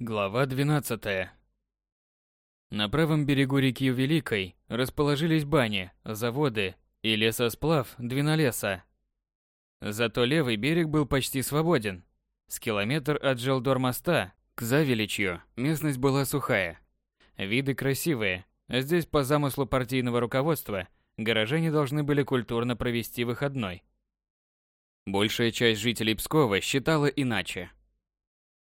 Глава 12. На правом берегу реки Великой расположились бани, заводы и лесосплав Двинолеса. Зато левый берег был почти свободен. С километр от Желдор моста к Завеличью местность была сухая. Виды красивые, а здесь по замыслу партийного руководства горожане должны были культурно провести выходной. Большая часть жителей Пскова считала иначе.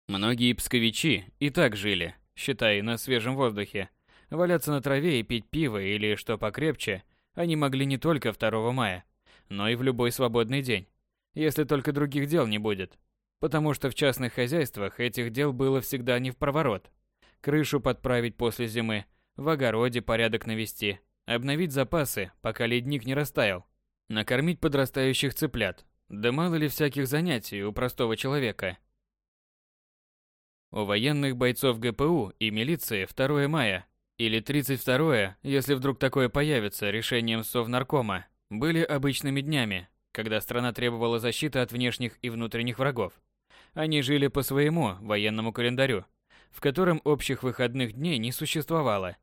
Многие псковичи и так жили, считай, на свежем воздухе. Валяться на траве и пить пиво или что покрепче они могли не только 2 мая, но и в любой свободный день, если только других дел не будет. Потому что в частных хозяйствах этих дел было всегда не в проворот. Крышу подправить после зимы, в огороде порядок навести, обновить запасы, пока ледник не растаял, накормить подрастающих цыплят. Да мало ли всяких занятий у простого человека – у военных бойцов ГПУ и милиции 2 мая или 32 если вдруг такое появится решением Совнаркома, были обычными днями, когда страна требовала защиты от внешних и внутренних врагов. Они жили по своему военному календарю, в котором общих выходных дней не существовало.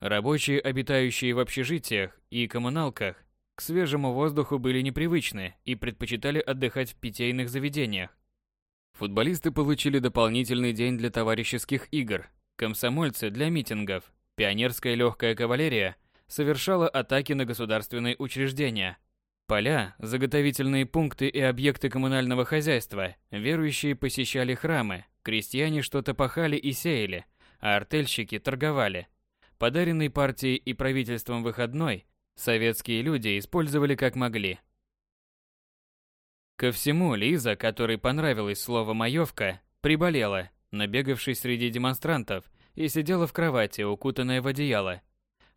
Рабочие, обитающие в общежитиях и коммуналках, к свежему воздуху были непривычны и предпочитали отдыхать в питейных заведениях, Футболисты получили дополнительный день для товарищеских игр, комсомольцы для митингов, пионерская легкая кавалерия совершала атаки на государственные учреждения, поля, заготовительные пункты и объекты коммунального хозяйства, верующие посещали храмы, крестьяне что-то пахали и сеяли, а артельщики торговали. Подаренный партией и правительством выходной советские люди использовали как могли – Ко всему, Лиза, которой понравилось слово «маевка», приболела, набегавшись среди демонстрантов, и сидела в кровати, укутанная в одеяло.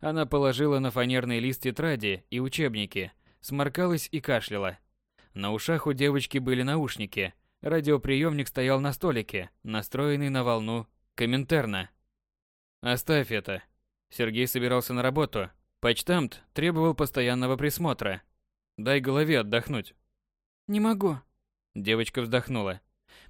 Она положила на фанерный лист тетради и учебники, сморкалась и кашляла. На ушах у девочки были наушники, радиоприемник стоял на столике, настроенный на волну Коминтерна. «Оставь это». Сергей собирался на работу. Почтамт требовал постоянного присмотра. «Дай голове отдохнуть». «Не могу». Девочка вздохнула.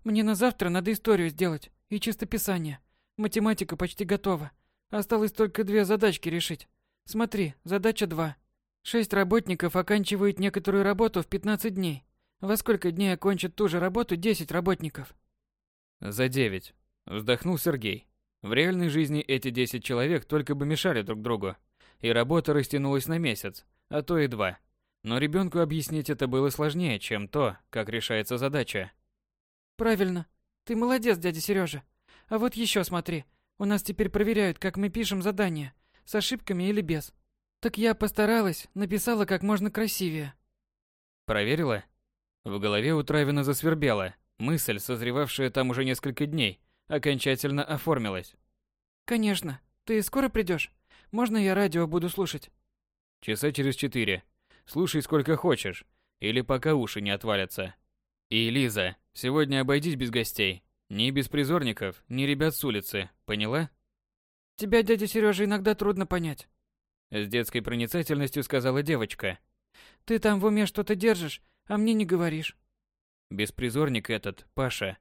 «Мне на завтра надо историю сделать и чистописание. Математика почти готова. Осталось только две задачки решить. Смотри, задача 2. Шесть работников оканчивают некоторую работу в 15 дней. Во сколько дней окончат ту же работу 10 работников? За 9. Вздохнул Сергей. В реальной жизни эти 10 человек только бы мешали друг другу. И работа растянулась на месяц, а то и два. Но ребенку объяснить это было сложнее, чем то, как решается задача. Правильно. Ты молодец, дядя Сережа. А вот еще смотри. У нас теперь проверяют, как мы пишем задания. С ошибками или без. Так я постаралась, написала как можно красивее. Проверила? В голове у Травина засвербела. Мысль, созревавшая там уже несколько дней, окончательно оформилась. Конечно. Ты скоро придешь? Можно я радио буду слушать? Часа через четыре. Слушай сколько хочешь, или пока уши не отвалятся. И, Лиза, сегодня обойдись без гостей. Ни беспризорников, ни ребят с улицы, поняла? Тебя, дядя Сережа, иногда трудно понять. С детской проницательностью сказала девочка. Ты там в уме что-то держишь, а мне не говоришь. Беспризорник этот, Паша,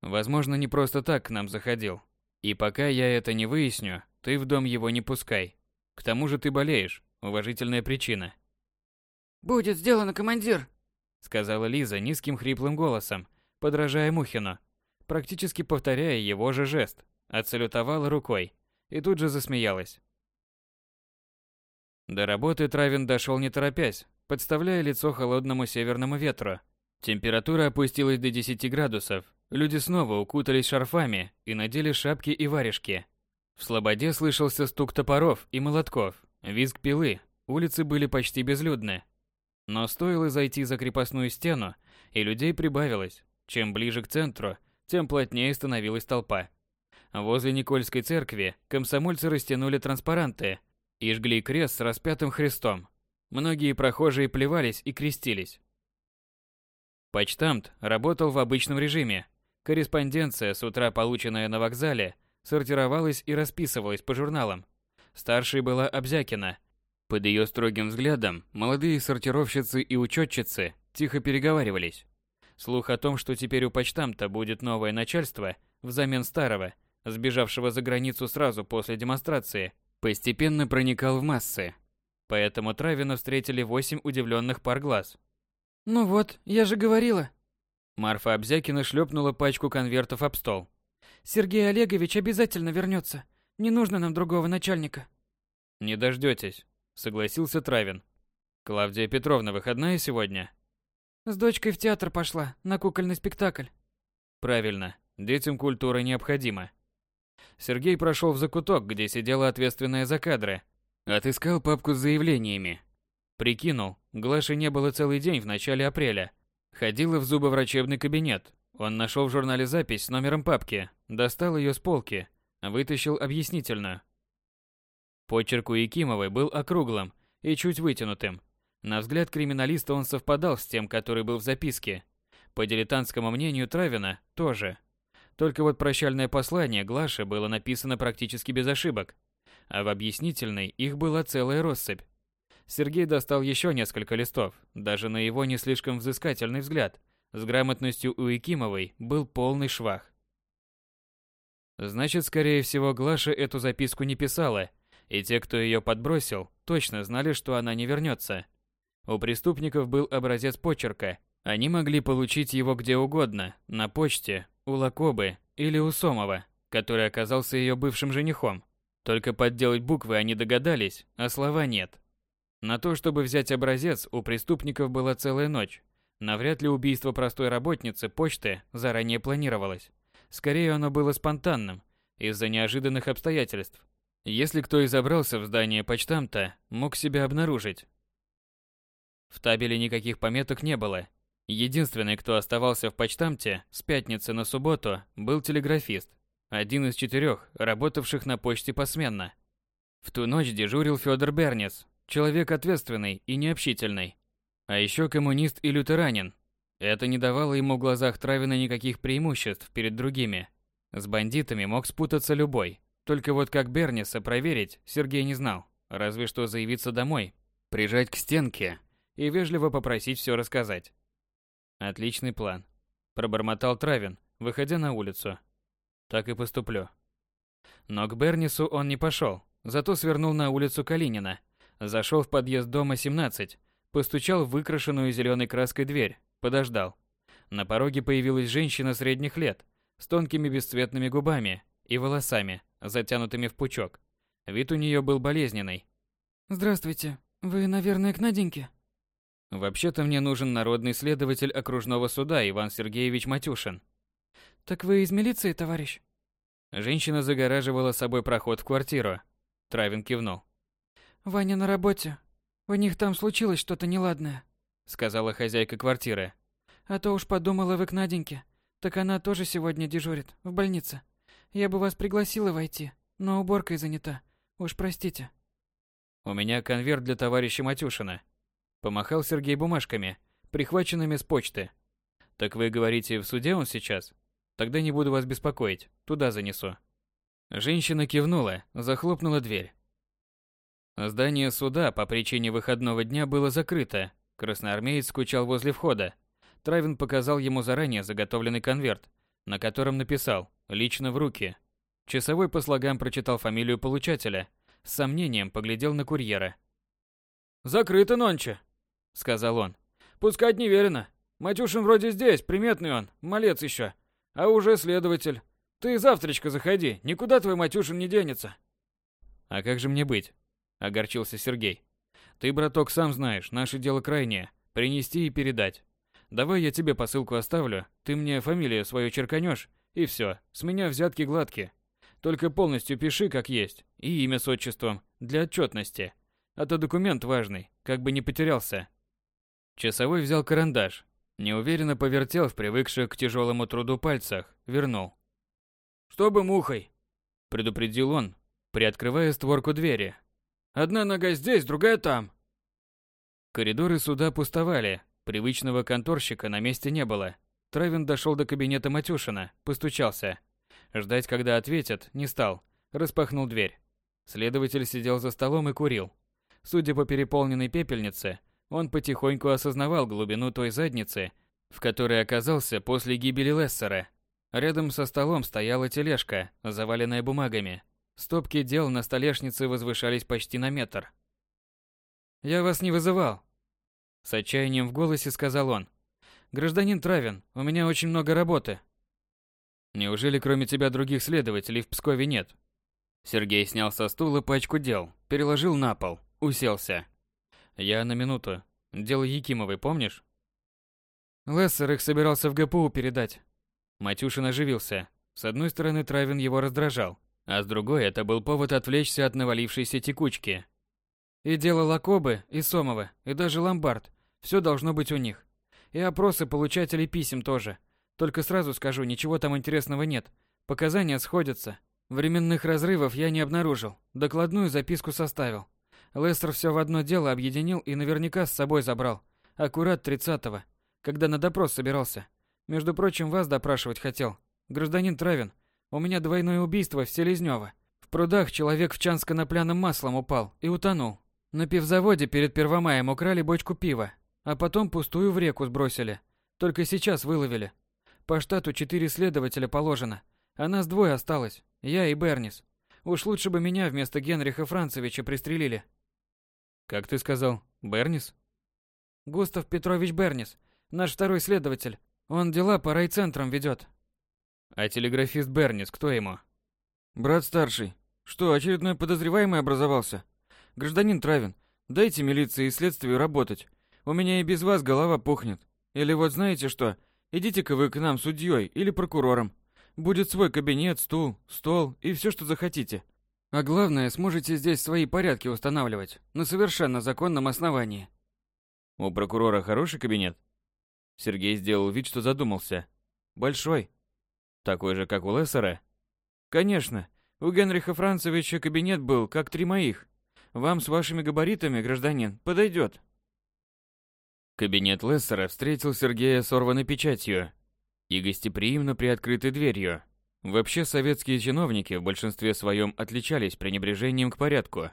возможно, не просто так к нам заходил. И пока я это не выясню, ты в дом его не пускай. К тому же ты болеешь, уважительная причина. «Будет сделано, командир!» Сказала Лиза низким хриплым голосом, подражая Мухину, практически повторяя его же жест, отсалютовала рукой и тут же засмеялась. До работы Травин дошел не торопясь, подставляя лицо холодному северному ветру. Температура опустилась до 10 градусов. Люди снова укутались шарфами и надели шапки и варежки. В слободе слышался стук топоров и молотков, визг пилы. Улицы были почти безлюдны. Но стоило зайти за крепостную стену, и людей прибавилось. Чем ближе к центру, тем плотнее становилась толпа. Возле Никольской церкви комсомольцы растянули транспаранты и жгли крест с распятым Христом. Многие прохожие плевались и крестились. Почтамт работал в обычном режиме. Корреспонденция, с утра полученная на вокзале, сортировалась и расписывалась по журналам. Старшей была Обзякина, под ее строгим взглядом молодые сортировщицы и учетчицы тихо переговаривались. Слух о том, что теперь у почтамта будет новое начальство, взамен старого, сбежавшего за границу сразу после демонстрации, постепенно проникал в массы. Поэтому Травина встретили восемь удивленных пар глаз. «Ну вот, я же говорила!» Марфа Обзякина шлепнула пачку конвертов об стол. «Сергей Олегович обязательно вернется. Не нужно нам другого начальника». «Не дождетесь», — согласился Травин. «Клавдия Петровна выходная сегодня?» «С дочкой в театр пошла, на кукольный спектакль». «Правильно. Детям культура необходима». Сергей прошел в закуток, где сидела ответственная за кадры. Отыскал папку с заявлениями. Прикинул, Глаши не было целый день в начале апреля. Ходила в зубоврачебный кабинет. Он нашел в журнале запись с номером папки, достал ее с полки, вытащил объяснительную. Почерк у Якимовой был округлым и чуть вытянутым. На взгляд криминалиста он совпадал с тем, который был в записке. По дилетантскому мнению Травина, тоже. Только вот прощальное послание Глаше было написано практически без ошибок, а в объяснительной их была целая россыпь. Сергей достал еще несколько листов, даже на его не слишком взыскательный взгляд. С грамотностью у Якимовой был полный швах. Значит, скорее всего, Глаша эту записку не писала, и те, кто ее подбросил, точно знали, что она не вернется. У преступников был образец почерка. Они могли получить его где угодно, на почте, у Лакобы или у Сомова, который оказался ее бывшим женихом. Только подделать буквы они догадались, а слова нет. На то, чтобы взять образец, у преступников была целая ночь. Навряд ли убийство простой работницы почты заранее планировалось. Скорее, оно было спонтанным, из-за неожиданных обстоятельств. Если кто и забрался в здание почтамта, мог себя обнаружить. В табеле никаких пометок не было. Единственный, кто оставался в почтамте с пятницы на субботу, был телеграфист, один из четырех, работавших на почте посменно. В ту ночь дежурил Федор Бернис, человек ответственный и необщительный. А еще коммунист и лютеранин. Это не давало ему в глазах Травина никаких преимуществ перед другими. С бандитами мог спутаться любой. Только вот как Берниса проверить, Сергей не знал. Разве что заявиться домой, прижать к стенке и вежливо попросить все рассказать. Отличный план. Пробормотал Травин, выходя на улицу. Так и поступлю. Но к Бернису он не пошел, зато свернул на улицу Калинина, зашел в подъезд дома 17, постучал в выкрашенную зеленой краской дверь, подождал. На пороге появилась женщина средних лет, с тонкими бесцветными губами и волосами, затянутыми в пучок. Вид у нее был болезненный. «Здравствуйте. Вы, наверное, к Наденьке?» «Вообще-то мне нужен народный следователь окружного суда Иван Сергеевич Матюшин. «Так вы из милиции, товарищ?» Женщина загораживала собой проход в квартиру. Травин кивнул. «Ваня на работе. У них там случилось что-то неладное», — сказала хозяйка квартиры. «А то уж подумала вы к Наденьке. Так она тоже сегодня дежурит, в больнице. Я бы вас пригласила войти, но уборкой занята. Уж простите». «У меня конверт для товарища Матюшина». Помахал Сергей бумажками, прихваченными с почты. «Так вы говорите, в суде он сейчас?» Тогда не буду вас беспокоить, туда занесу. Женщина кивнула, захлопнула дверь. Здание суда по причине выходного дня было закрыто. Красноармеец скучал возле входа. Травин показал ему заранее заготовленный конверт, на котором написал «Лично в руки». Часовой по слогам прочитал фамилию получателя, с сомнением поглядел на курьера. «Закрыто нонче», — сказал он. «Пускать не верено. Матюшин вроде здесь, приметный он, малец еще. А уже следователь. Ты завтрачка заходи, никуда твой Матюшин не денется. А как же мне быть? Огорчился Сергей. Ты, браток, сам знаешь, наше дело крайнее. Принести и передать. Давай я тебе посылку оставлю, ты мне фамилию свою черканешь, и все, с меня взятки гладкие. Только полностью пиши, как есть, и имя с отчеством, для отчетности. А то документ важный, как бы не потерялся. Часовой взял карандаш, Неуверенно повертел в привыкших к тяжелому труду пальцах, вернул. «Чтобы мухой!» – предупредил он, приоткрывая створку двери. «Одна нога здесь, другая там!» Коридоры суда пустовали, привычного конторщика на месте не было. Травин дошел до кабинета Матюшина, постучался. Ждать, когда ответят, не стал, распахнул дверь. Следователь сидел за столом и курил. Судя по переполненной пепельнице, он потихоньку осознавал глубину той задницы, в которой оказался после гибели Лессера. Рядом со столом стояла тележка, заваленная бумагами. Стопки дел на столешнице возвышались почти на метр. «Я вас не вызывал», — с отчаянием в голосе сказал он. «Гражданин Травин, у меня очень много работы». «Неужели кроме тебя других следователей в Пскове нет?» Сергей снял со стула пачку дел, переложил на пол, уселся. «Я на минуту. Дело Якимовой, помнишь?» Лессер их собирался в ГПУ передать. Матюшин оживился. С одной стороны, Травин его раздражал, а с другой это был повод отвлечься от навалившейся текучки. И дело Лакобы, и Сомова, и даже Ломбард. Все должно быть у них. И опросы получателей писем тоже. Только сразу скажу, ничего там интересного нет. Показания сходятся. Временных разрывов я не обнаружил. Докладную записку составил. Лестер все в одно дело объединил и наверняка с собой забрал. Аккурат 30-го когда на допрос собирался. Между прочим, вас допрашивать хотел. Гражданин Травин, у меня двойное убийство в Селезнёво. В прудах человек в чан с конопляным маслом упал и утонул. На пивзаводе перед Первомаем украли бочку пива, а потом пустую в реку сбросили. Только сейчас выловили. По штату четыре следователя положено, а нас двое осталось, я и Бернис. Уж лучше бы меня вместо Генриха Францевича пристрелили. Как ты сказал, Бернис? Густав Петрович Бернис, Наш второй следователь. Он дела по райцентрам ведет. А телеграфист Бернис, кто ему? Брат старший. Что, очередной подозреваемый образовался? Гражданин Травин, дайте милиции и следствию работать. У меня и без вас голова пухнет. Или вот знаете что, идите-ка вы к нам судьей или прокурором. Будет свой кабинет, стул, стол и все, что захотите. А главное, сможете здесь свои порядки устанавливать на совершенно законном основании. У прокурора хороший кабинет? Сергей сделал вид, что задумался. Большой. Такой же, как у Лессера? Конечно. У Генриха Францевича кабинет был, как три моих. Вам с вашими габаритами, гражданин, подойдет. Кабинет Лессера встретил Сергея сорванной печатью и гостеприимно приоткрытой дверью. Вообще советские чиновники в большинстве своем отличались пренебрежением к порядку.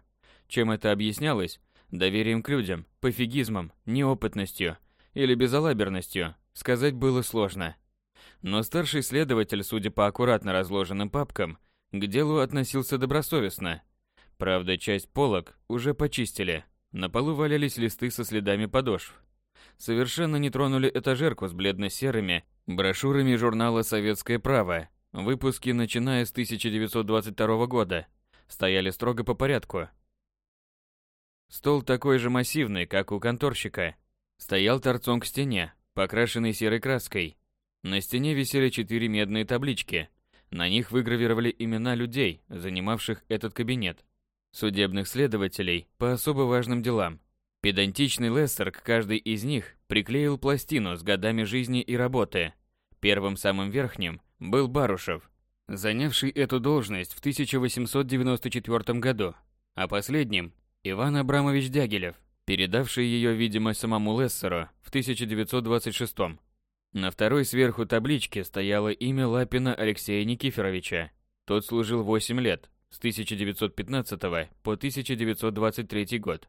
Чем это объяснялось? Доверием к людям, пофигизмом, неопытностью – или безалаберностью, сказать было сложно. Но старший следователь, судя по аккуратно разложенным папкам, к делу относился добросовестно. Правда, часть полок уже почистили. На полу валялись листы со следами подошв. Совершенно не тронули этажерку с бледно-серыми брошюрами журнала «Советское право». Выпуски, начиная с 1922 года, стояли строго по порядку. Стол такой же массивный, как у конторщика, Стоял торцом к стене, покрашенный серой краской. На стене висели четыре медные таблички. На них выгравировали имена людей, занимавших этот кабинет. Судебных следователей по особо важным делам. Педантичный Лессер к каждой из них приклеил пластину с годами жизни и работы. Первым самым верхним был Барушев, занявший эту должность в 1894 году, а последним – Иван Абрамович Дягилев – передавший ее, видимо, самому Лессеру в 1926 -м. На второй сверху табличке стояло имя Лапина Алексея Никифоровича. Тот служил 8 лет, с 1915 по 1923 год.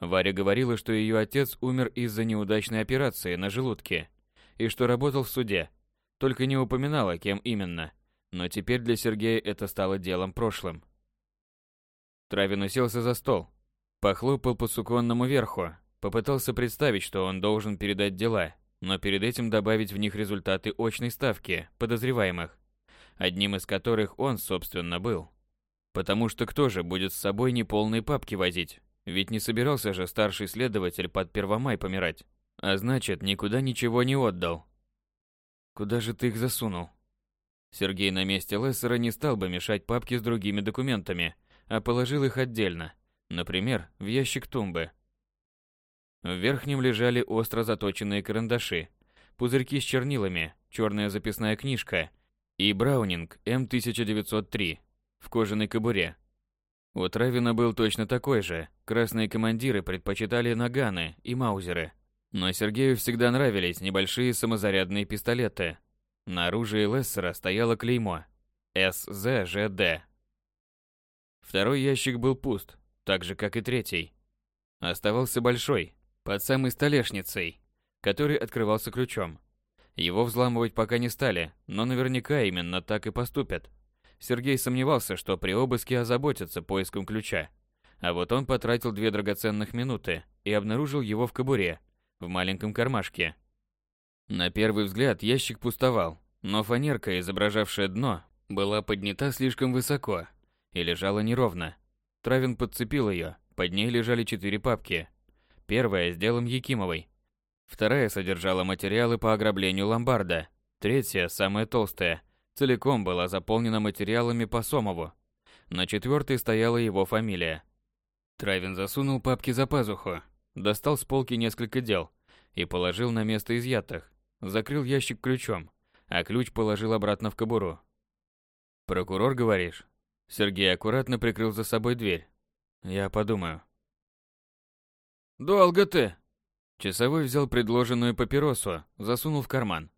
Варя говорила, что ее отец умер из-за неудачной операции на желудке и что работал в суде. Только не упоминала, кем именно. Но теперь для Сергея это стало делом прошлым. Травин уселся за стол, Похлопал по суконному верху, попытался представить, что он должен передать дела, но перед этим добавить в них результаты очной ставки подозреваемых, одним из которых он, собственно, был. Потому что кто же будет с собой неполные папки возить? Ведь не собирался же старший следователь под Первомай помирать. А значит, никуда ничего не отдал. Куда же ты их засунул? Сергей на месте Лессера не стал бы мешать папки с другими документами, а положил их отдельно – Например, в ящик тумбы. В верхнем лежали остро заточенные карандаши, пузырьки с чернилами, черная записная книжка и Браунинг М1903 в кожаной кобуре. У Травина был точно такой же. Красные командиры предпочитали наганы и маузеры. Но Сергею всегда нравились небольшие самозарядные пистолеты. На оружии Лессера стояло клеймо СЗЖД. Второй ящик был пуст, так же, как и третий. Оставался большой, под самой столешницей, который открывался ключом. Его взламывать пока не стали, но наверняка именно так и поступят. Сергей сомневался, что при обыске озаботятся поиском ключа. А вот он потратил две драгоценных минуты и обнаружил его в кобуре, в маленьком кармашке. На первый взгляд ящик пустовал, но фанерка, изображавшая дно, была поднята слишком высоко и лежала неровно. Травин подцепил ее, под ней лежали четыре папки. Первая с делом Якимовой. Вторая содержала материалы по ограблению ломбарда. Третья, самая толстая, целиком была заполнена материалами по Сомову. На четвертой стояла его фамилия. Травин засунул папки за пазуху, достал с полки несколько дел и положил на место изъятых. Закрыл ящик ключом, а ключ положил обратно в кобуру. «Прокурор, говоришь?» Сергей аккуратно прикрыл за собой дверь. «Я подумаю». «Долго ты!» Часовой взял предложенную папиросу, засунул в карман.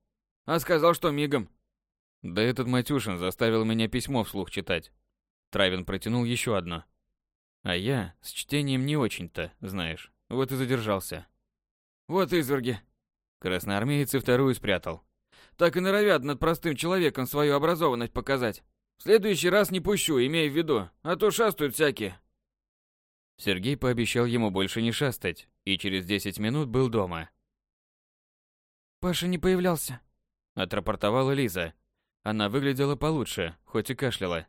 «А сказал, что мигом». Да этот Матюшин заставил меня письмо вслух читать. Травин протянул еще одно. А я с чтением не очень-то, знаешь, вот и задержался. Вот изверги. Красноармеец и вторую спрятал. Так и норовят над простым человеком свою образованность показать. В следующий раз не пущу, имей в виду, а то шастают всякие. Сергей пообещал ему больше не шастать, и через 10 минут был дома. «Паша не появлялся», — отрапортовала Лиза. Она выглядела получше, хоть и кашляла.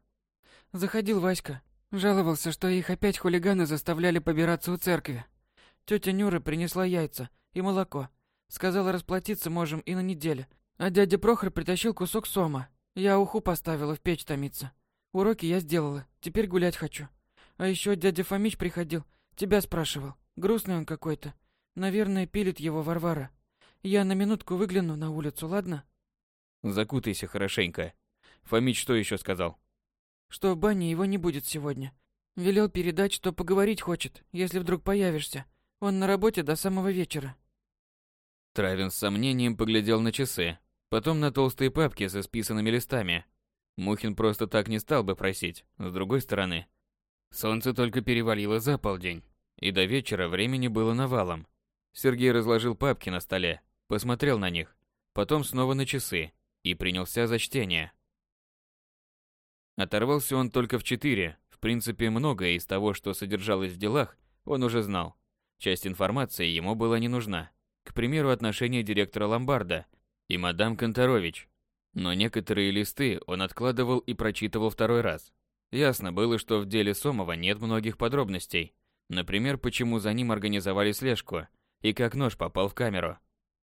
«Заходил Васька. Жаловался, что их опять хулиганы заставляли побираться у церкви. Тетя Нюра принесла яйца и молоко. Сказала, расплатиться можем и на неделе. А дядя Прохор притащил кусок сома. Я уху поставила в печь томиться. Уроки я сделала, теперь гулять хочу. А еще дядя Фомич приходил, тебя спрашивал. Грустный он какой-то. Наверное, пилит его Варвара. Я на минутку выгляну на улицу, ладно? Закутайся хорошенько. Фомич что еще сказал? Что в бане его не будет сегодня. Велел передать, что поговорить хочет, если вдруг появишься. Он на работе до самого вечера. Травин с сомнением поглядел на часы, потом на толстые папки со списанными листами. Мухин просто так не стал бы просить. С другой стороны, Солнце только перевалило за полдень, и до вечера времени было навалом. Сергей разложил папки на столе, посмотрел на них, потом снова на часы и принялся за чтение. Оторвался он только в четыре. В принципе, многое из того, что содержалось в делах, он уже знал. Часть информации ему была не нужна. К примеру, отношения директора ломбарда и мадам Конторович. Но некоторые листы он откладывал и прочитывал второй раз. Ясно было, что в деле Сомова нет многих подробностей. Например, почему за ним организовали слежку и как нож попал в камеру.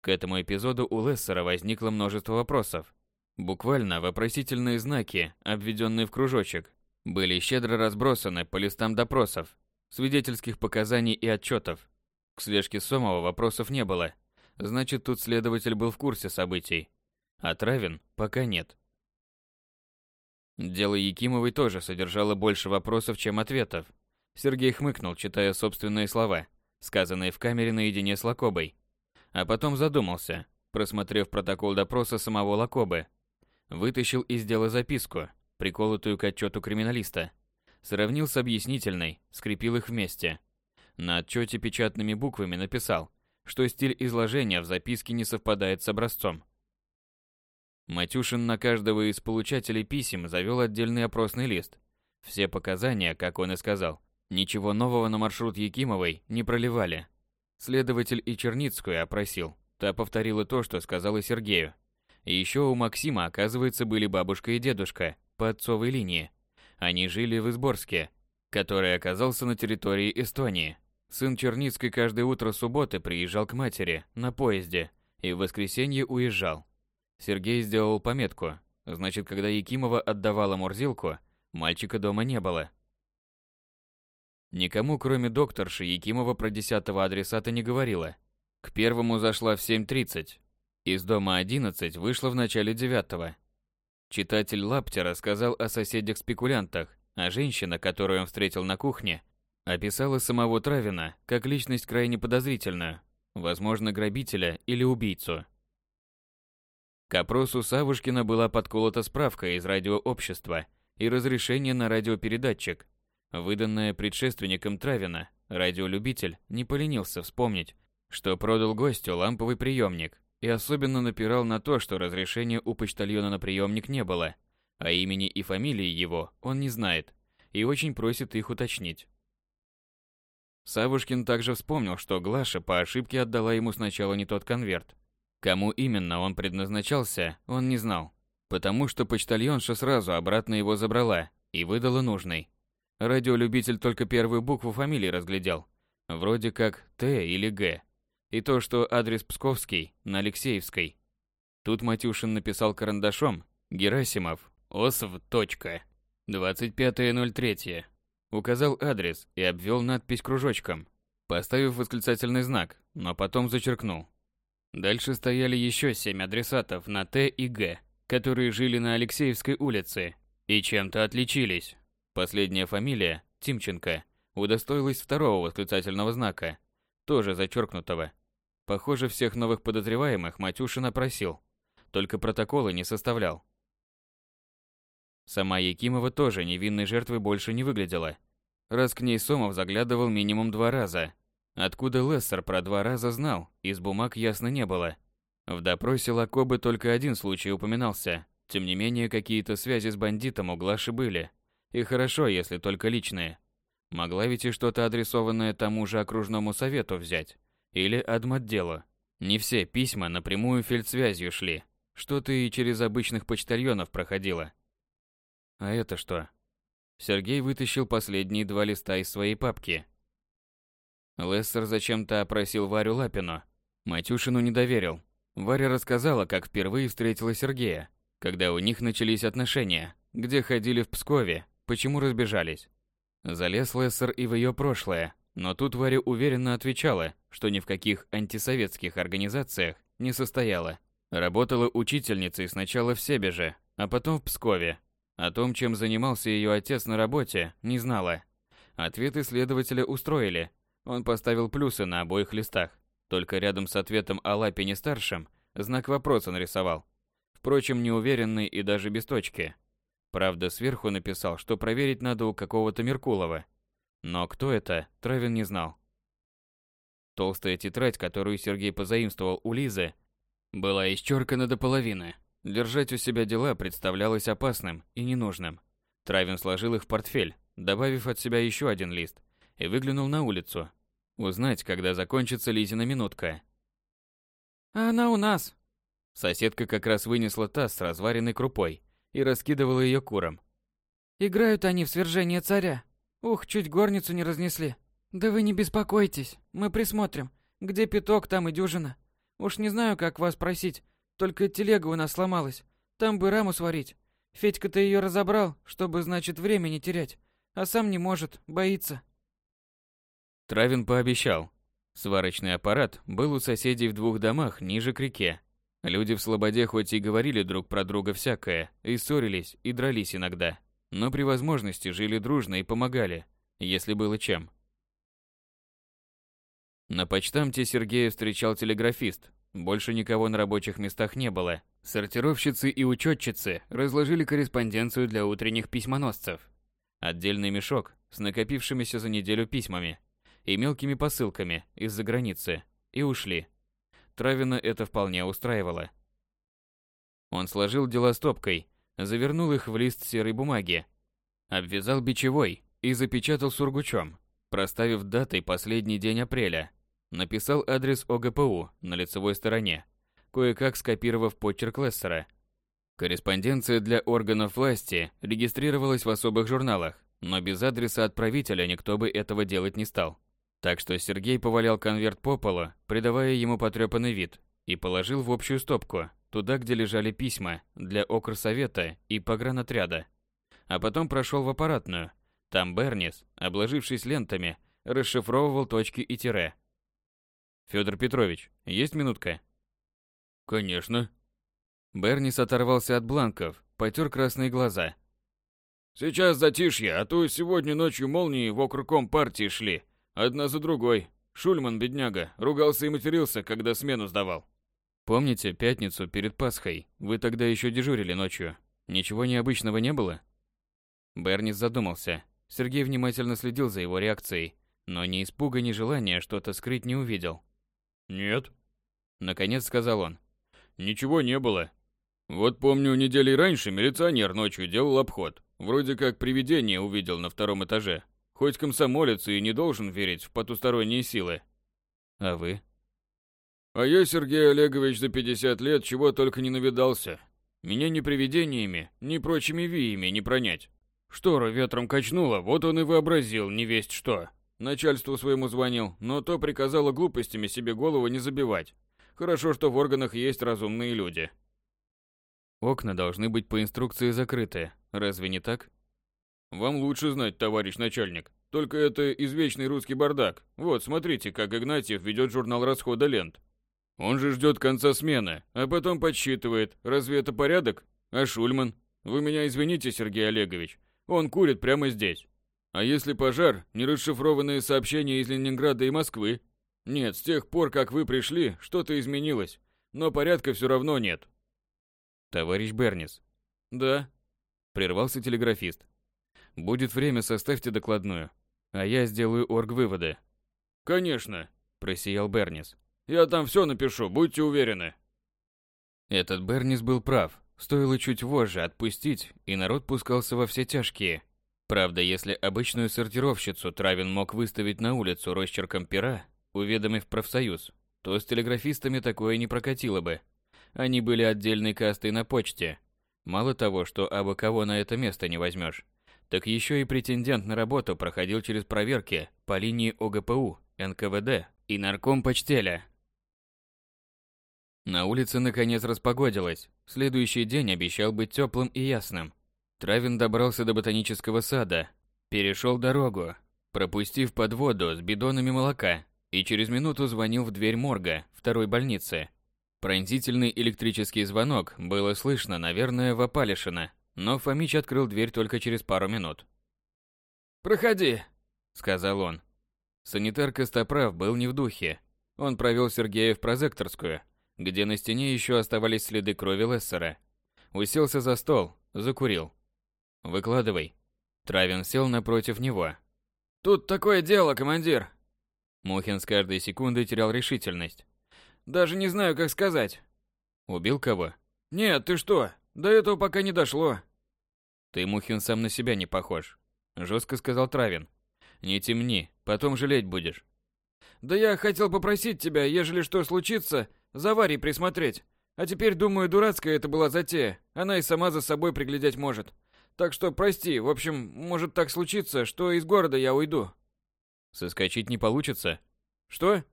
К этому эпизоду у Лессера возникло множество вопросов. Буквально вопросительные знаки, обведенные в кружочек, были щедро разбросаны по листам допросов, свидетельских показаний и отчетов. К слежке Сомова вопросов не было. Значит, тут следователь был в курсе событий. А Травин пока нет. Дело Якимовой тоже содержало больше вопросов, чем ответов. Сергей хмыкнул, читая собственные слова, сказанные в камере наедине с Лакобой. А потом задумался, просмотрев протокол допроса самого Лакобы. Вытащил из дела записку, приколотую к отчету криминалиста. Сравнил с объяснительной, скрепил их вместе. На отчете печатными буквами написал, что стиль изложения в записке не совпадает с образцом. Матюшин на каждого из получателей писем завел отдельный опросный лист. Все показания, как он и сказал, ничего нового на маршрут Якимовой не проливали. Следователь и Черницкую опросил. Та повторила то, что сказала Сергею. И еще у Максима, оказывается, были бабушка и дедушка по отцовой линии. Они жили в Изборске, который оказался на территории Эстонии. Сын Черницкой каждое утро субботы приезжал к матери на поезде и в воскресенье уезжал. Сергей сделал пометку. Значит, когда Якимова отдавала Мурзилку, мальчика дома не было. Никому, кроме докторши, Якимова про десятого адресата не говорила. К первому зашла в 7.30. Из дома 11 вышла в начале девятого. Читатель Лапти рассказал о соседях-спекулянтах, а женщина, которую он встретил на кухне, описала самого Травина как личность крайне подозрительную, возможно, грабителя или убийцу. К опросу Савушкина была подколота справка из радиообщества и разрешение на радиопередатчик, выданное предшественником Травина. Радиолюбитель не поленился вспомнить, что продал гостю ламповый приемник и особенно напирал на то, что разрешения у почтальона на приемник не было, а имени и фамилии его он не знает и очень просит их уточнить. Савушкин также вспомнил, что Глаша по ошибке отдала ему сначала не тот конверт. Кому именно он предназначался, он не знал, потому что почтальонша сразу обратно его забрала и выдала нужный. Радиолюбитель только первую букву фамилии разглядел, вроде как Т или Г. И то, что адрес Псковский, на Алексеевской. Тут Матюшин написал карандашом «Герасимов, Осв. 25.03. Указал адрес и обвел надпись кружочком, поставив восклицательный знак, но потом зачеркнул. Дальше стояли еще семь адресатов на Т и Г, которые жили на Алексеевской улице и чем-то отличились. Последняя фамилия, Тимченко, удостоилась второго восклицательного знака, тоже зачеркнутого. Похоже, всех новых подозреваемых Матюшин опросил, только протоколы не составлял. Сама Якимова тоже невинной жертвой больше не выглядела. Раз к ней Сомов заглядывал минимум два раза. Откуда Лессер про два раза знал, из бумаг ясно не было. В допросе Лакобы только один случай упоминался. Тем не менее, какие-то связи с бандитом у Глаши были. И хорошо, если только личные. Могла ведь и что-то адресованное тому же окружному совету взять. Или адмотделу. Не все письма напрямую фельдсвязью шли. Что-то и через обычных почтальонов проходило. А это что? Сергей вытащил последние два листа из своей папки. Лессер зачем-то опросил Варю Лапину. Матюшину не доверил. Варя рассказала, как впервые встретила Сергея, когда у них начались отношения, где ходили в Пскове, почему разбежались. Залез Лессер и в ее прошлое, но тут Варя уверенно отвечала, что ни в каких антисоветских организациях не состояла. Работала учительницей сначала в Себеже, а потом в Пскове, о том, чем занимался ее отец на работе, не знала. Ответы следователя устроили. Он поставил плюсы на обоих листах. Только рядом с ответом о Лапине-старшем знак вопроса нарисовал. Впрочем, неуверенный и даже без точки. Правда, сверху написал, что проверить надо у какого-то Меркулова. Но кто это, Травин не знал. Толстая тетрадь, которую Сергей позаимствовал у Лизы, была исчеркана до половины. Держать у себя дела представлялось опасным и ненужным. Травин сложил их в портфель, добавив от себя еще один лист, и выглянул на улицу. Узнать, когда закончится Лизина минутка. «А она у нас!» Соседка как раз вынесла таз с разваренной крупой и раскидывала ее курам. «Играют они в свержение царя. Ух, чуть горницу не разнесли. Да вы не беспокойтесь, мы присмотрим. Где пяток, там и дюжина. Уж не знаю, как вас просить, только телега у нас сломалась. Там бы раму сварить. Федька-то ее разобрал, чтобы, значит, время не терять. А сам не может, боится. Травин пообещал. Сварочный аппарат был у соседей в двух домах ниже к реке. Люди в Слободе хоть и говорили друг про друга всякое, и ссорились, и дрались иногда, но при возможности жили дружно и помогали, если было чем. На почтамте Сергея встречал телеграфист, больше никого на рабочих местах не было. Сортировщицы и учетчицы разложили корреспонденцию для утренних письмоносцев. Отдельный мешок с накопившимися за неделю письмами и мелкими посылками из-за границы и ушли. Травина это вполне устраивало. Он сложил дела стопкой, завернул их в лист серой бумаги, обвязал бичевой и запечатал сургучом, проставив датой последний день апреля Написал адрес ОГПУ на лицевой стороне, кое-как скопировав почерк Лессера. Корреспонденция для органов власти регистрировалась в особых журналах, но без адреса отправителя никто бы этого делать не стал. Так что Сергей повалял конверт по полу, придавая ему потрепанный вид, и положил в общую стопку, туда, где лежали письма для окрсовета и погранотряда. А потом прошел в аппаратную. Там Бернис, обложившись лентами, расшифровывал точки и тире. Федор Петрович, есть минутка? Конечно. Бернис оторвался от бланков, потер красные глаза. Сейчас затишье, а то сегодня ночью молнии в округом партии шли, одна за другой. Шульман, бедняга, ругался и матерился, когда смену сдавал. Помните пятницу перед Пасхой? Вы тогда еще дежурили ночью. Ничего необычного не было? Бернис задумался. Сергей внимательно следил за его реакцией, но ни испуга, ни желания что-то скрыть не увидел. «Нет», — наконец сказал он. ничего не было. Вот помню, недели раньше милиционер ночью делал обход. Вроде как привидение увидел на втором этаже. Хоть комсомолец и не должен верить в потусторонние силы. А вы? А я, Сергей Олегович, за 50 лет чего только не навидался. Меня ни привидениями, ни прочими виями не пронять. Штору ветром качнуло, вот он и вообразил, не весть что. Начальству своему звонил, но то приказало глупостями себе голову не забивать. Хорошо, что в органах есть разумные люди. Окна должны быть по инструкции закрыты. Разве не так? Вам лучше знать, товарищ начальник. Только это извечный русский бардак. Вот, смотрите, как Игнатьев ведет журнал расхода лент. Он же ждет конца смены, а потом подсчитывает. Разве это порядок? А Шульман? Вы меня извините, Сергей Олегович. Он курит прямо здесь. А если пожар, нерасшифрованные сообщения из Ленинграда и Москвы? Нет, с тех пор, как вы пришли, что-то изменилось, но порядка все равно нет. Товарищ Бернис. Да. Прервался телеграфист. Будет время, составьте докладную, а я сделаю орг-выводы. Конечно, просиял Бернис. Я там все напишу, будьте уверены. Этот Бернис был прав. Стоило чуть вожжи отпустить, и народ пускался во все тяжкие. Правда, если обычную сортировщицу Травин мог выставить на улицу росчерком пера, уведомив профсоюз, то с телеграфистами такое не прокатило бы. Они были отдельной кастой на почте. Мало того, что абы кого на это место не возьмешь, так еще и претендент на работу проходил через проверки по линии ОГПУ, НКВД и нарком почтеля. На улице наконец распогодилось. Следующий день обещал быть теплым и ясным. Травин добрался до ботанического сада, перешел дорогу, пропустив под воду с бидонами молока, и через минуту звонил в дверь морга второй больницы. Пронзительный электрический звонок было слышно, наверное, в Апалишино, но Фомич открыл дверь только через пару минут. «Проходи», — сказал он. Санитар Костоправ был не в духе. Он провел Сергея в прозекторскую, где на стене еще оставались следы крови Лессера. Уселся за стол, закурил. «Выкладывай». Травин сел напротив него. «Тут такое дело, командир!» Мухин с каждой секундой терял решительность. «Даже не знаю, как сказать». «Убил кого?» «Нет, ты что? До этого пока не дошло». «Ты, Мухин, сам на себя не похож», — жестко сказал Травин. «Не темни, потом жалеть будешь». «Да я хотел попросить тебя, ежели что случится, за Варей присмотреть. А теперь, думаю, дурацкая это была затея. Она и сама за собой приглядеть может. Так что прости, в общем, может так случиться, что из города я уйду. Соскочить не получится? Что?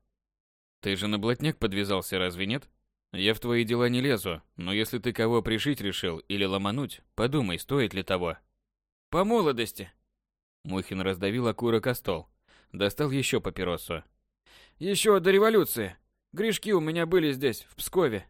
Ты же на блатняк подвязался, разве нет? Я в твои дела не лезу, но если ты кого пришить решил или ломануть, подумай, стоит ли того. По молодости. Мухин раздавил окурок о стол. Достал еще папиросу. Еще до революции. Гришки у меня были здесь, в Пскове.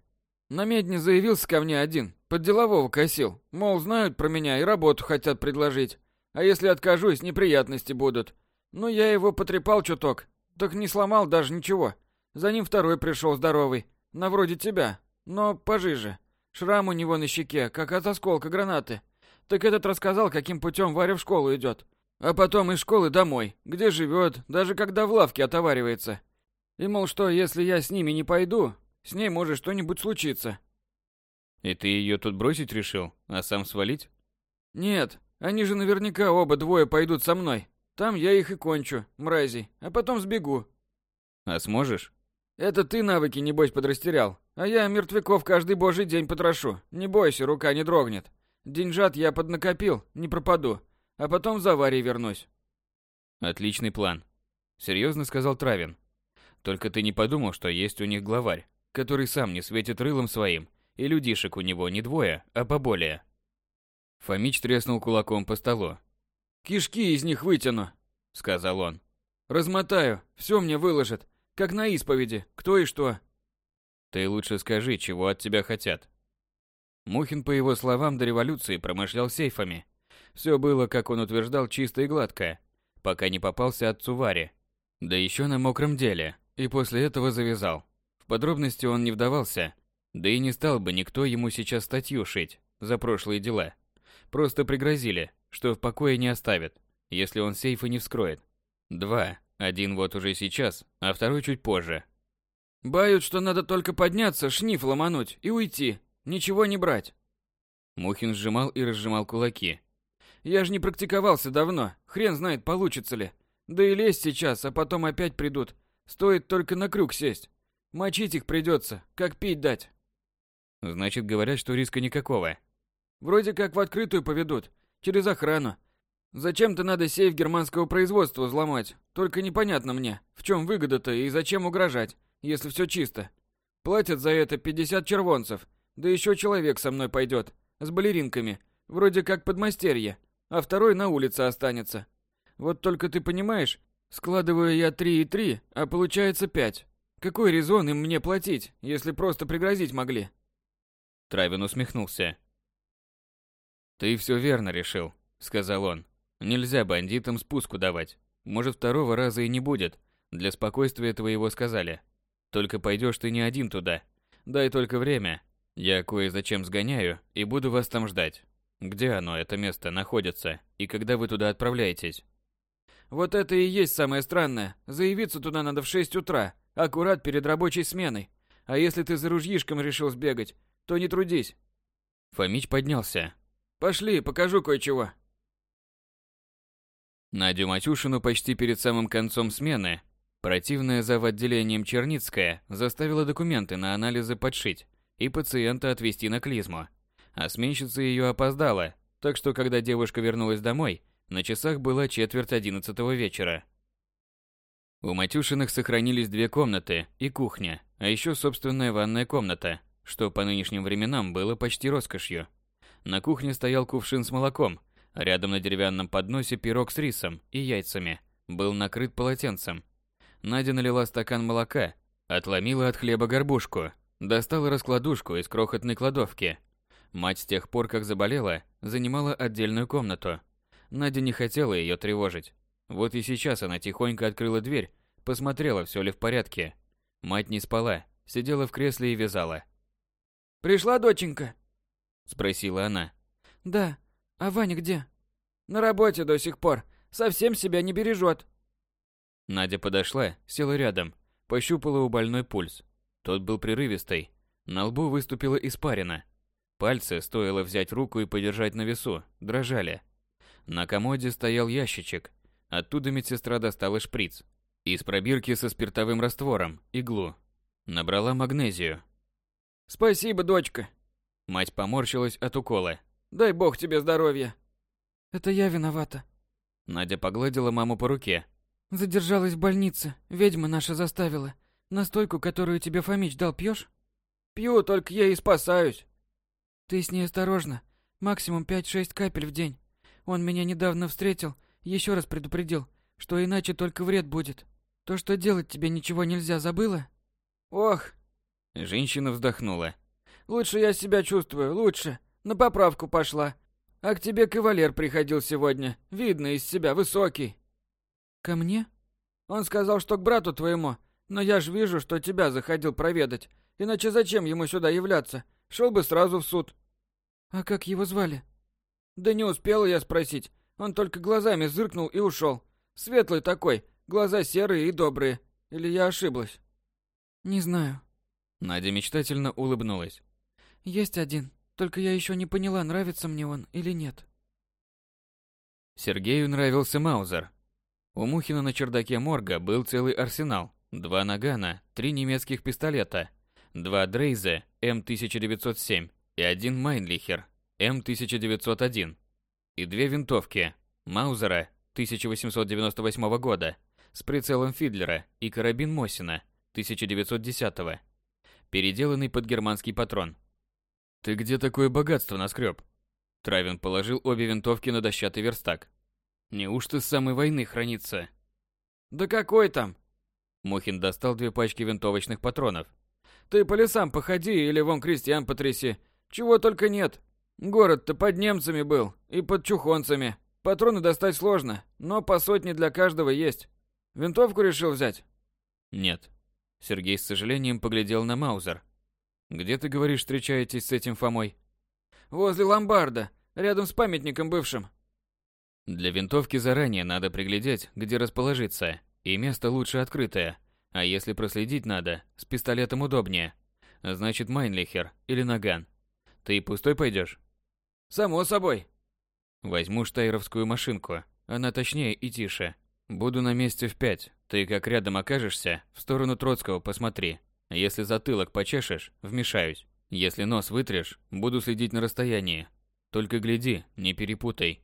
На медне заявился ко мне один, под делового косил. Мол, знают про меня и работу хотят предложить. А если откажусь, неприятности будут. Ну, я его потрепал чуток. Так не сломал даже ничего. За ним второй пришел здоровый. На вроде тебя, но пожиже. Шрам у него на щеке, как от осколка гранаты. Так этот рассказал, каким путем Варя в школу идет. А потом из школы домой, где живет, даже когда в лавке отоваривается. И мол, что если я с ними не пойду, с ней может что-нибудь случиться. И ты ее тут бросить решил, а сам свалить? Нет, они же наверняка оба двое пойдут со мной. Там я их и кончу, мрази, а потом сбегу. А сможешь? Это ты навыки, небось, подрастерял. А я мертвяков каждый божий день потрошу. Не бойся, рука не дрогнет. Деньжат я поднакопил, не пропаду. А потом в заварии вернусь. Отличный план. Серьезно сказал Травин. Только ты не подумал, что есть у них главарь, который сам не светит рылом своим, и людишек у него не двое, а поболее. Фомич треснул кулаком по столу. «Кишки из них вытяну», — сказал он. «Размотаю, все мне выложат, как на исповеди, кто и что». «Ты лучше скажи, чего от тебя хотят». Мухин, по его словам, до революции промышлял сейфами. Все было, как он утверждал, чисто и гладко, пока не попался отцу Варе. Да еще на мокром деле, и после этого завязал. В подробности он не вдавался, да и не стал бы никто ему сейчас статью шить за прошлые дела. Просто пригрозили, что в покое не оставят, если он сейфы не вскроет. Два. Один вот уже сейчас, а второй чуть позже. Бают, что надо только подняться, шниф ломануть и уйти. Ничего не брать. Мухин сжимал и разжимал кулаки. Я же не практиковался давно. Хрен знает, получится ли. Да и лезть сейчас, а потом опять придут. Стоит только на крюк сесть. Мочить их придется, как пить дать. Значит, говорят, что риска никакого. Вроде как в открытую поведут, через охрану. Зачем-то надо сейф германского производства взломать. Только непонятно мне, в чем выгода-то и зачем угрожать, если все чисто. Платят за это 50 червонцев, да еще человек со мной пойдет, с балеринками, вроде как подмастерье, а второй на улице останется. Вот только ты понимаешь, складываю я 3 и 3, а получается 5. Какой резон им мне платить, если просто пригрозить могли? Травин усмехнулся. Ты все верно решил, сказал он. Нельзя бандитам спуску давать. Может, второго раза и не будет. Для спокойствия твоего сказали. Только пойдешь ты не один туда. Дай только время. Я кое-зачем сгоняю и буду вас там ждать. Где оно, это место, находится? И когда вы туда отправляетесь? Вот это и есть самое странное. Заявиться туда надо в 6 утра, аккурат перед рабочей сменой. А если ты за ружьишком решил сбегать, то не трудись. Фомич поднялся. Пошли, покажу кое-чего. Надю Матюшину почти перед самым концом смены противная зав. отделением Черницкая заставила документы на анализы подшить и пациента отвезти на клизму. А сменщица ее опоздала, так что когда девушка вернулась домой, на часах было четверть одиннадцатого вечера. У Матюшиных сохранились две комнаты и кухня, а еще собственная ванная комната, что по нынешним временам было почти роскошью. На кухне стоял кувшин с молоком, Рядом на деревянном подносе пирог с рисом и яйцами был накрыт полотенцем. Надя налила стакан молока, отломила от хлеба горбушку, достала раскладушку из крохотной кладовки. Мать с тех пор, как заболела, занимала отдельную комнату. Надя не хотела ее тревожить. Вот и сейчас она тихонько открыла дверь, посмотрела, все ли в порядке. Мать не спала, сидела в кресле и вязала. «Пришла доченька?» – спросила она. «Да, а Ваня где? На работе до сих пор. Совсем себя не бережет. Надя подошла, села рядом, пощупала у больной пульс. Тот был прерывистый. На лбу выступила испарина. Пальцы, стоило взять руку и подержать на весу, дрожали. На комоде стоял ящичек. Оттуда медсестра достала шприц. Из пробирки со спиртовым раствором, иглу. Набрала магнезию. «Спасибо, дочка!» Мать поморщилась от укола. Дай бог тебе здоровья. Это я виновата. Надя погладила маму по руке. Задержалась в больнице. Ведьма наша заставила. Настойку, которую тебе Фомич дал, пьешь? Пью, только я и спасаюсь. Ты с ней осторожно. Максимум 5-6 капель в день. Он меня недавно встретил, еще раз предупредил, что иначе только вред будет. То, что делать тебе ничего нельзя, забыла? Ох. Женщина вздохнула. Лучше я себя чувствую, лучше. На поправку пошла. А к тебе кавалер приходил сегодня. Видно из себя, высокий. Ко мне? Он сказал, что к брату твоему. Но я ж вижу, что тебя заходил проведать. Иначе зачем ему сюда являться? Шел бы сразу в суд. А как его звали? Да не успела я спросить. Он только глазами зыркнул и ушел. Светлый такой, глаза серые и добрые. Или я ошиблась? Не знаю. Надя мечтательно улыбнулась. Есть один. Только я еще не поняла, нравится мне он или нет. Сергею нравился Маузер. У Мухина на чердаке морга был целый арсенал. Два нагана, три немецких пистолета, два Дрейзе М1907 и один Майнлихер М1901 и две винтовки Маузера 1898 года с прицелом Фидлера и карабин Мосина 1910 переделанный под германский патрон. «Ты где такое богатство наскреб?» Травин положил обе винтовки на дощатый верстак. «Неужто с самой войны хранится?» «Да какой там?» Мухин достал две пачки винтовочных патронов. «Ты по лесам походи или вон крестьян потряси. Чего только нет. Город-то под немцами был и под чухонцами. Патроны достать сложно, но по сотне для каждого есть. Винтовку решил взять?» «Нет». Сергей с сожалением поглядел на Маузер. Где ты говоришь, встречаетесь с этим Фомой? Возле ломбарда, рядом с памятником бывшим. Для винтовки заранее надо приглядеть, где расположиться, и место лучше открытое. А если проследить надо, с пистолетом удобнее. Значит, Майнлихер или Наган. Ты пустой пойдешь? Само собой. Возьму штайровскую машинку. Она точнее и тише. Буду на месте в пять. Ты как рядом окажешься, в сторону Троцкого посмотри. Если затылок почешешь, вмешаюсь. Если нос вытрешь, буду следить на расстоянии. Только гляди, не перепутай.